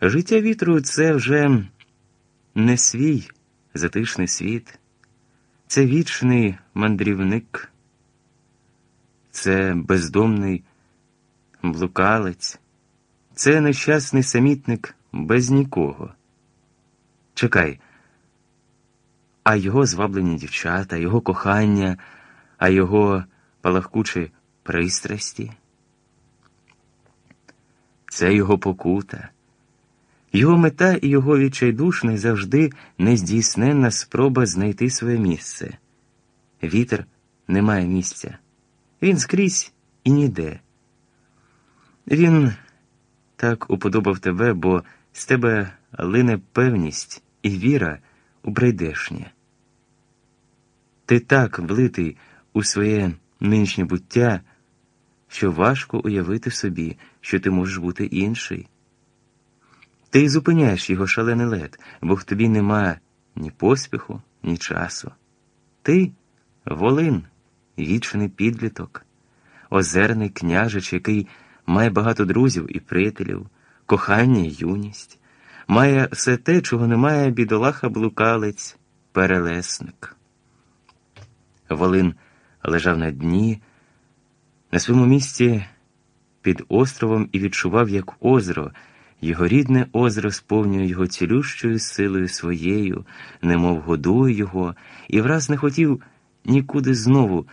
Життя вітру це вже не свій затишний світ, це вічний мандрівник, це бездомний блукалець, це нещасний самітник без нікого. Чекай, а його зваблені дівчата, його кохання, а його палахкучі пристрасті. Це його покута, його мета і його відчайдушна завжди нездійсненна спроба знайти своє місце. Вітер не має місця, він скрізь і ніде. Він так уподобав тебе, бо з тебе лине певність і віра у прийдешнє. Ти так влитий у своє нинішнє буття, що важко уявити собі, що ти можеш бути інший. Ти зупиняєш його шалений лед, бо в тобі нема ні поспіху, ні часу. Ти волин, вічний підліток, озерний княжич, який має багато друзів і приятелів, кохання і юність, має все те, чого немає бідолаха блукалець, перелесник. Волин лежав на дні, на своєму місці під островом і відчував, як озеро, його рідне озеро сповнює його цілющою силою своєю, немов годує його, і враз не хотів нікуди знову,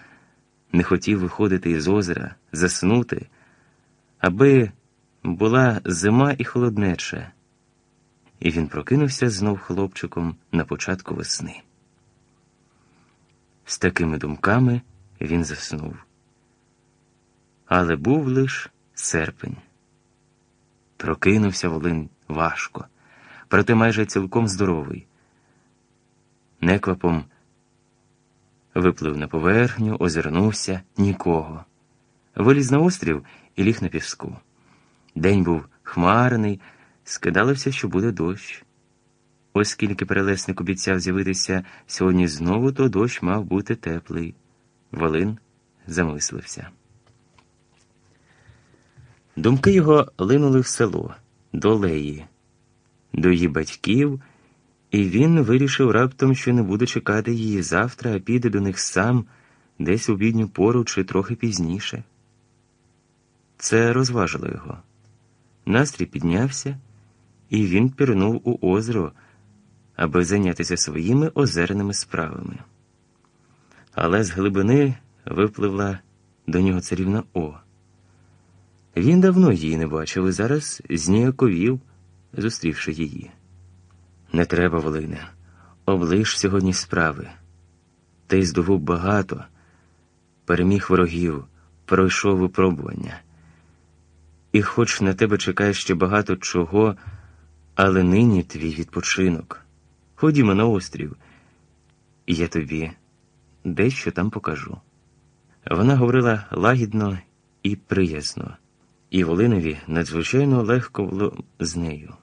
не хотів виходити із озера, заснути, аби була зима і холоднеча. І він прокинувся знов хлопчиком на початку весни. З такими думками він заснув. Але був лиш серпень. Прокинувся Волин важко, проте майже цілком здоровий. Неквапом виплив на поверхню, озирнувся нікого. Виліз на острів і ліг на піску. День був хмарний, скидалося, що буде дощ. Оскільки перелесник обіцяв з'явитися сьогодні знову, то дощ мав бути теплий. Волин замислився. Думки його линули в село, до Леї, до її батьків, і він вирішив раптом, що не буде чекати її завтра, а піде до них сам десь у бідню пору чи трохи пізніше. Це розважило його. Настрій піднявся, і він пірнув у озеро, аби зайнятися своїми озерними справами. Але з глибини випливла до нього царівна О. Він давно її не бачив і зараз зніяковів, зустрівши її. Не треба, Волине, облиш сьогодні справи. Ти здобув багато, переміг ворогів, пройшов випробування. І хоч на тебе чекає ще багато чого, але нині твій відпочинок. Ходімо на острів, і я тобі дещо там покажу. Вона говорила лагідно і приязно і Волинові надзвичайно легко було з нею.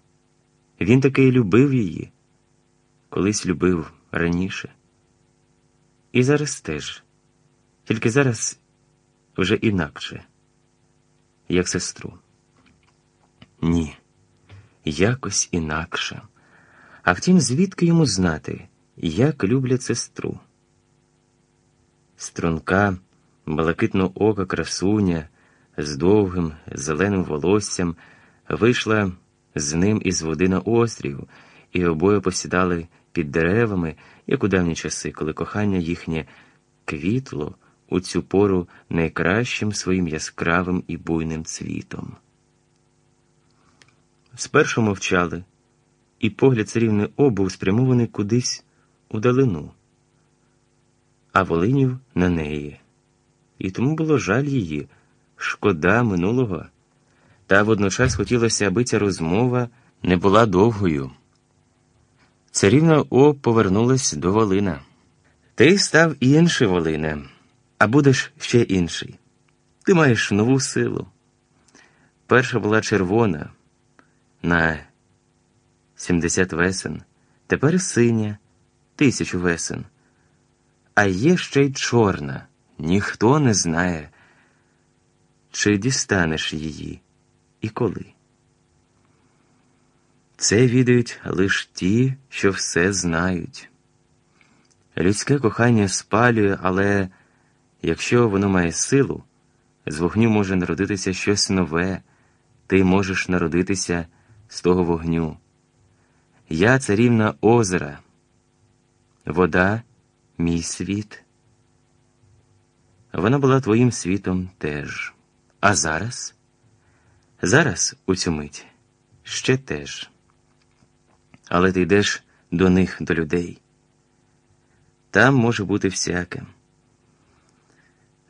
Він таки любив її, колись любив раніше. І зараз теж, тільки зараз вже інакше, як сестру. Ні, якось інакше. А втім, звідки йому знати, як люблять сестру? Струнка, балакитно ока красуня з довгим зеленим волоссям, вийшла з ним із води на острів, і обоє посідали під деревами, як у давні часи, коли кохання їхнє квітло у цю пору найкращим своїм яскравим і буйним цвітом. Спершу мовчали, і погляд царівни О був спрямований кудись у далину, а Волинів на неї, і тому було жаль її шкода минулого, та водночас хотілося, аби ця розмова не була довгою. Царівна О повернулась до Волина. Ти став інший, Волине, а будеш ще інший. Ти маєш нову силу. Перша була червона на 70 весен, тепер синя, тисячу весен. А є ще й чорна, ніхто не знає. Чи дістанеш її і коли? Це відають лише ті, що все знають. Людське кохання спалює, але якщо воно має силу, з вогню може народитися щось нове, ти можеш народитися з того вогню. Я царівна озера, вода, мій світ. Вона була твоїм світом теж. А зараз? Зараз у цю мить ще теж. Але ти йдеш до них, до людей. Там може бути всяке.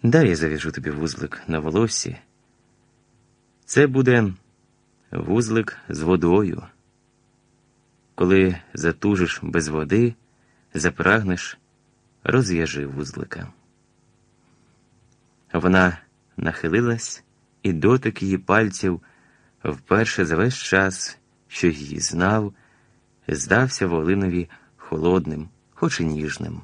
Дай я зав'яжу тобі вузлик на волосі. Це буде вузлик з водою. Коли затужиш без води, запрагнеш, розв'яжи вузлика. Вона нахилилась, і дотик її пальців вперше за весь час, що її знав, здався Волинові холодним, хоч і ніжним.